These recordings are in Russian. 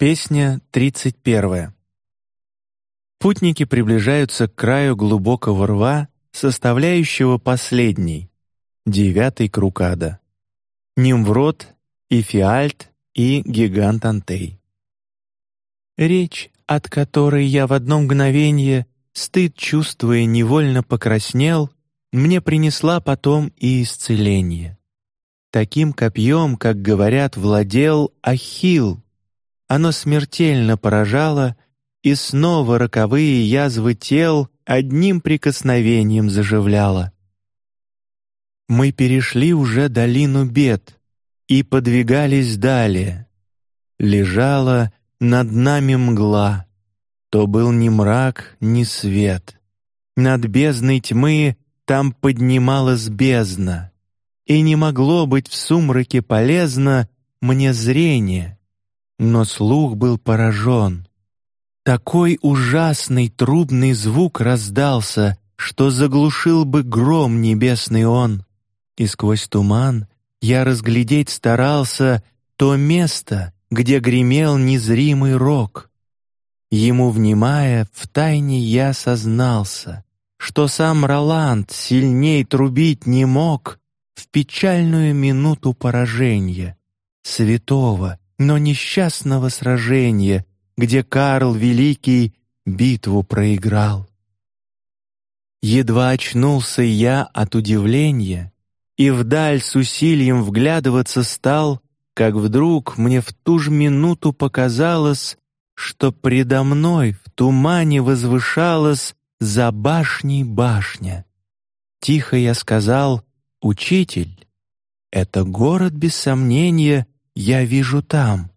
Песня тридцать первая. Путники приближаются к краю глубокого рва, составляющего последний, девятый круг ада. Нимврод, Ифиальт и гигант Антей. Речь, от которой я в одно мгновение стыд чувствуя невольно покраснел, мне принесла потом и исцеление. Таким копьем, как говорят, владел Ахил. Оно смертельно поражало, и снова роковые язвы тел одним прикосновением заживляло. Мы перешли уже долину бед и подвигались далее. Лежала над нами мгла, то был ни мрак, ни свет. Над бездной тьмы там поднималась бездна, и не могло быть в сумраке полезно мне зрение, но слух был поражен. Такой ужасный трубный звук раздался, что заглушил бы гром небесный он, и сквозь туман я разглядеть старался то место, где гремел незримый рок. Ему внимая, в тайне я сознался, что сам Роланд сильней трубить не мог в печальную минуту поражения, святого, но несчастного сражения, где Карл Великий битву проиграл. Едва очнулся я от удивления и вдаль с усилием вглядываться стал, как вдруг мне в ту же минуту показалось, что предо мной в тумане возвышалась за башней башня. Тихо я сказал: "Учитель, это город без сомнения, я вижу там".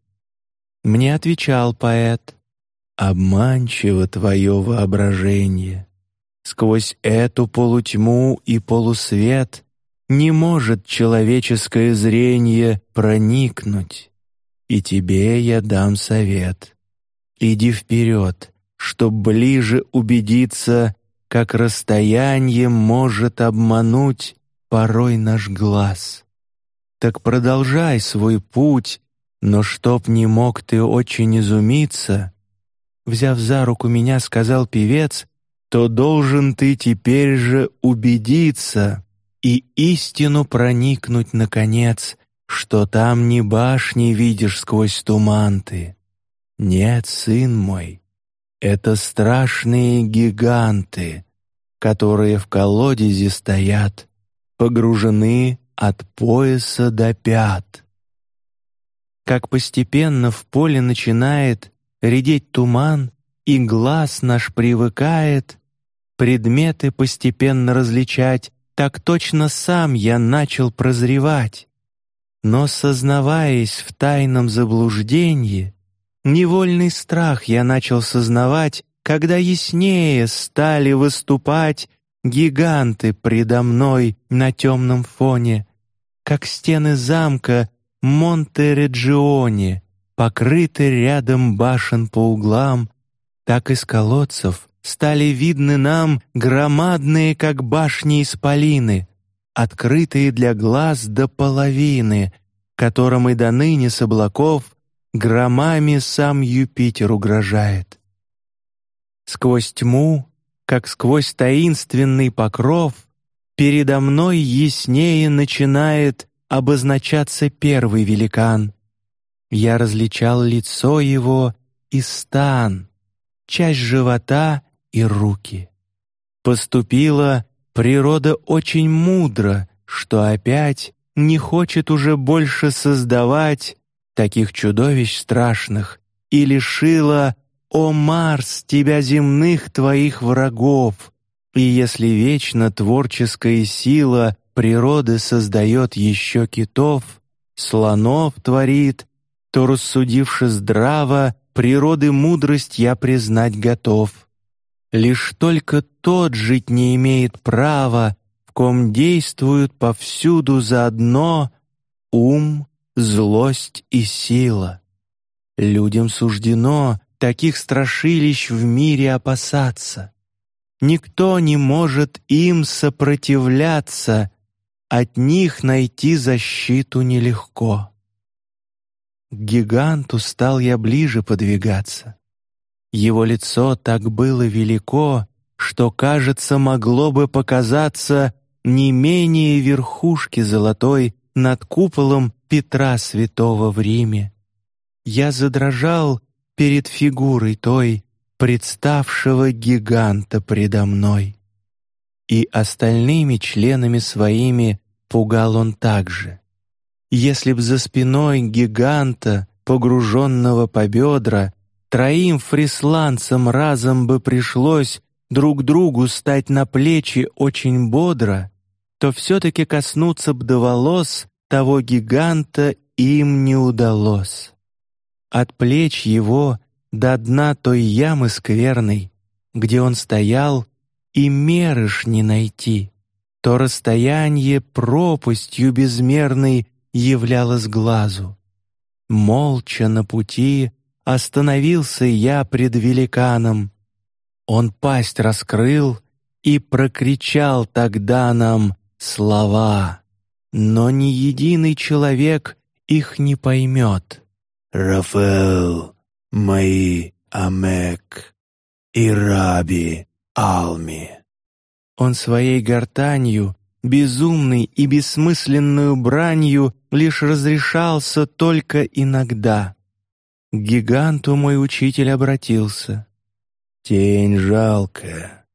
Мне отвечал поэт: "Обманчиво твое воображение. Сквозь эту полутьму и полусвет не может человеческое зрение проникнуть. И тебе я дам совет: иди вперед, чтоб ближе убедиться, как расстояние может обмануть порой наш глаз. Так продолжай свой путь, но чтоб не мог ты очень изумиться, взяв за руку меня, сказал певец, то должен ты теперь же убедиться и истину проникнуть наконец, что там не башни видишь сквозь туман ты. Нет, сын мой, это страшные гиганты, которые в колодезе стоят, погружены от пояса до пят. Как постепенно в поле начинает редеть туман, и глаз наш привыкает предметы постепенно различать так точно сам я начал прозревать, но сознаваясь в тайном заблуждении, невольный страх я начал сознавать, когда яснее стали выступать гиганты предо мной на темном фоне, как стены замка Монте-Реджионе, покрыты рядом башен по углам, так из колодцев стали видны нам громадные, как башни исполины, открытые для глаз до половины, которым и до ныне с облаков громами сам Юпитер угрожает. Сквозь тьму, как сквозь таинственный покров, передо мной яснее начинает обозначаться первый великан. Я различал лицо его и стан, часть живота и руки. Поступила природа очень мудро, что опять не хочет уже больше создавать таких чудовищ страшных и лишила, о Марс, тебя земных твоих врагов. И если вечно творческая сила природы создает еще китов, слонов творит, то рассудивши здраво, природы мудрость я признать готов. Лишь только тот жить не имеет права, в ком действуют повсюду заодно ум, злость и сила. Людям суждено таких страшилищ в мире опасаться. Никто не может им сопротивляться, от них найти защиту нелегко. к гиганту стал я ближе подвигаться. Его лицо так было велико, что, кажется, могло бы показаться не менее верхушки золотой над куполом Петра Святого в Риме. Я задрожал перед фигурой той, представшего гиганта предо мной. И остальными членами своими пугал он также. Если б за спиной гиганта, погруженного по бедра, троим фрисландцам разом бы пришлось друг другу стать на плечи очень бодро, то все-таки коснуться б до волос того гиганта им не удалось. От плеч его до дна той ямы скверной, где он стоял, и меры ж не найти. То расстояние пропастью безмерной являлось глазу. Молча на пути остановился я пред великаном. Он пасть раскрыл и прокричал тогда нам слова, но ни единый человек их не поймет. Рафаэл, мои Амек и Раби Алми. Он своей гортанью, безумной и бессмысленную бранью лишь разрешался только иногда. К гиганту мой учитель обратился. Тень жалкая,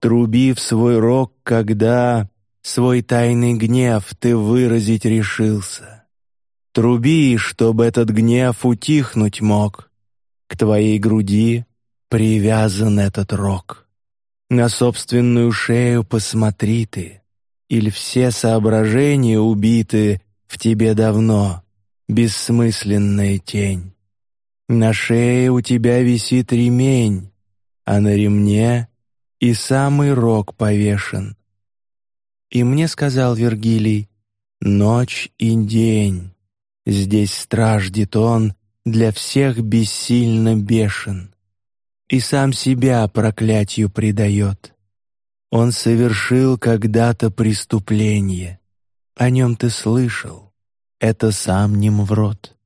труби в свой рог, когда свой тайный гнев ты выразить решился. Труби, чтобы этот гнев утихнуть мог. К твоей груди привязан этот рог. На собственную шею посмотри ты, или все соображения убиты в тебе давно, бессмысленная тень. На шее у тебя висит ремень, а на ремне и самый рог повешен. И мне сказал Вергилий, ночь и день Здесь страждет он, для всех бессильно бешен, и сам себя проклятию предает. Он совершил когда-то преступление, о нем ты слышал, это сам не мврот.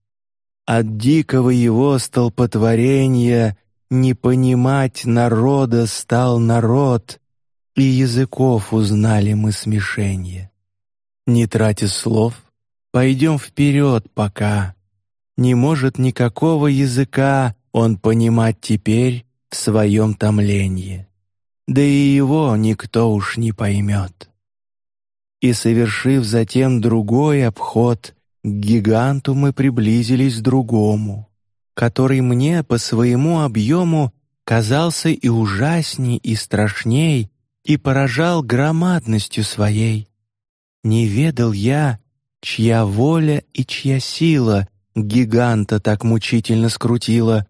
От дикого его столпотворения не понимать народа стал народ, и языков узнали мы смешение. Не тратя слов, Пойдем вперед, пока не может никакого языка он понимать теперь в своем томлении, да и его никто уж не поймет. И совершив затем другой обход, к гиганту мы приблизились к другому, который мне по своему объему казался и ужасней, и страшней, и поражал громадностью своей. Не ведал я, чья воля и чья сила гиганта так мучительно скрутила.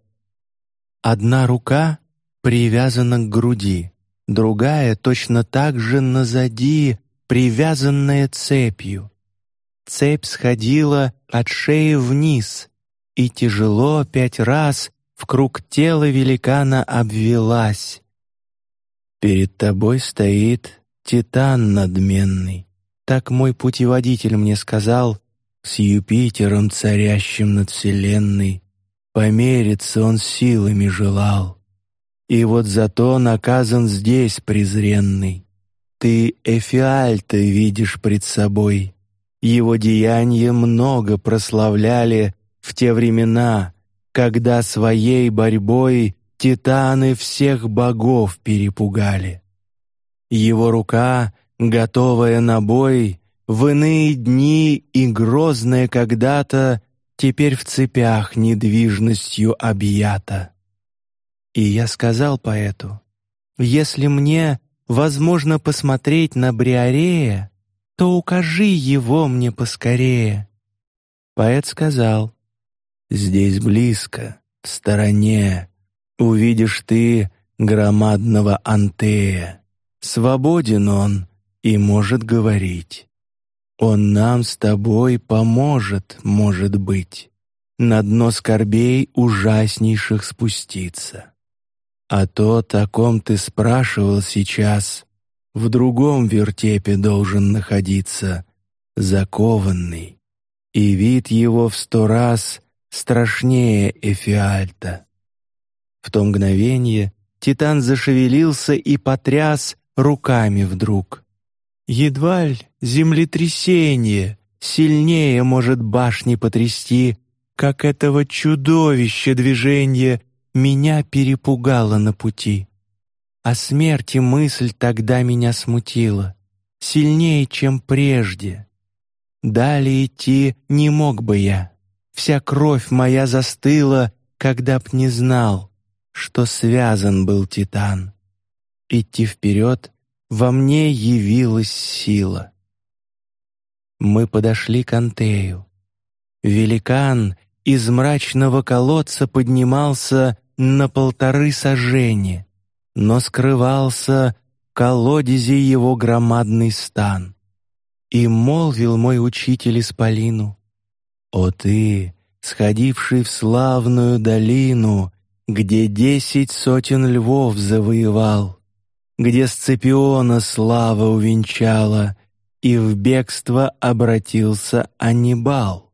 Одна рука привязана к груди, другая точно так же назади, привязанная цепью. Цепь сходила от шеи вниз и тяжело пять раз в круг тела великана обвелась. Перед тобой стоит титан надменный, так мой путеводитель мне сказал, с Юпитером, царящим над вселенной, помериться он силами желал. И вот зато наказан здесь презренный. Ты Эфиальта видишь пред собой. Его деяния много прославляли в те времена, когда своей борьбой титаны всех богов перепугали. Его рука готовая на бой в иные дни и грозная когда-то, теперь в цепях недвижностью объята. И я сказал поэту: если мне возможно посмотреть на Бриарея, то укажи его мне поскорее. Поэт сказал: здесь близко, в стороне, увидишь ты громадного Антея. Свободен он, и может говорить. Он нам с тобой поможет, может быть, на дно скорбей ужаснейших спуститься. А то, о ком ты спрашивал сейчас, в другом вертепе должен находиться, закованный, и вид его в сто раз страшнее Эфиальта. В то мгновение Титан зашевелился и потряс руками вдруг. Едва ли землетрясение сильнее может башни потрясти, как этого чудовища движение меня перепугало на пути. О смерти мысль тогда меня смутила, сильнее, чем прежде. Далее идти не мог бы я. Вся кровь моя застыла, когда б не знал, что связан был Титан. Идти вперед во мне явилась сила. Мы подошли к Антею. Великан из мрачного колодца поднимался на полторы сажени, но скрывался в колодезе его громадный стан. И молвил мой учитель исполину: "О ты, сходивший в славную долину, где десять сотен львов завоевал, где Сципиона слава увенчала, и в бегство обратился Аннибал.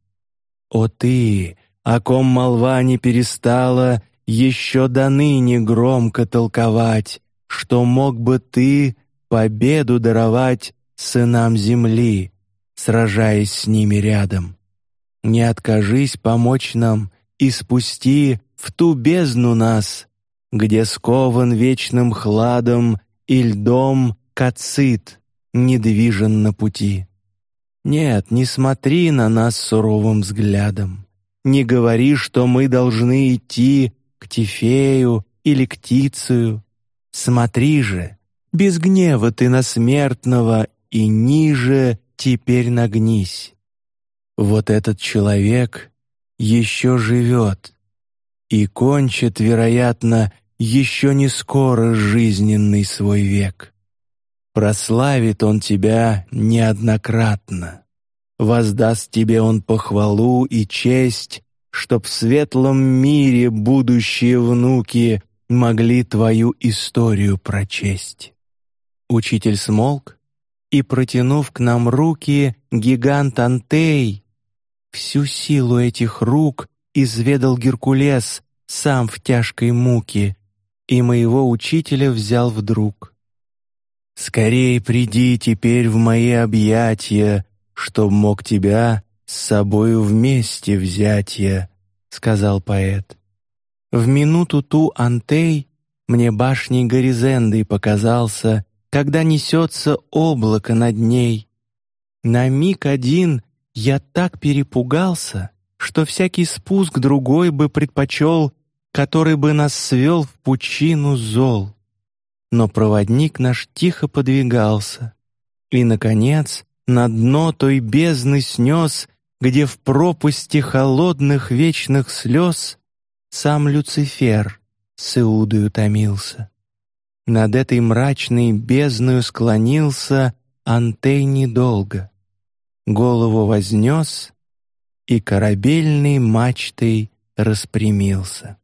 О ты, о ком молва не перестала еще до ныне громко толковать, что мог бы ты победу даровать сынам земли, сражаясь с ними рядом. Не откажись помочь нам и спусти в ту бездну нас, где скован вечным хладом и льдом кацит недвижен на пути. Нет, не смотри на нас суровым взглядом, не говори, что мы должны идти к Тифею или к Тицию. Смотри же, без гнева ты на смертного и ниже теперь нагнись. Вот этот человек еще живет и кончит, вероятно, еще не скоро жизненный свой век. Прославит он тебя неоднократно, воздаст тебе он похвалу и честь, чтоб в светлом мире будущие внуки могли твою историю прочесть. Учитель смолк и, протянув к нам руки, гигант Антей, всю силу этих рук изведал Геркулес сам в тяжкой муке, и моего учителя взял вдруг. Скорей приди теперь в мои объятия, чтоб мог тебя с собою вместе взять я, сказал поэт. В минуту ту Антей мне башней Горизенды показался когда несется облако над ней. На миг один я так перепугался, что всякий спуск другой бы предпочел, который бы нас свел в пучину зол. Но проводник наш тихо подвигался, и, наконец, на дно той бездны снес, где в пропасти холодных вечных слез сам Люцифер с Иудой утомился. Над этой мрачной бездною склонился Антей недолго, голову вознес и корабельной мачтой распрямился.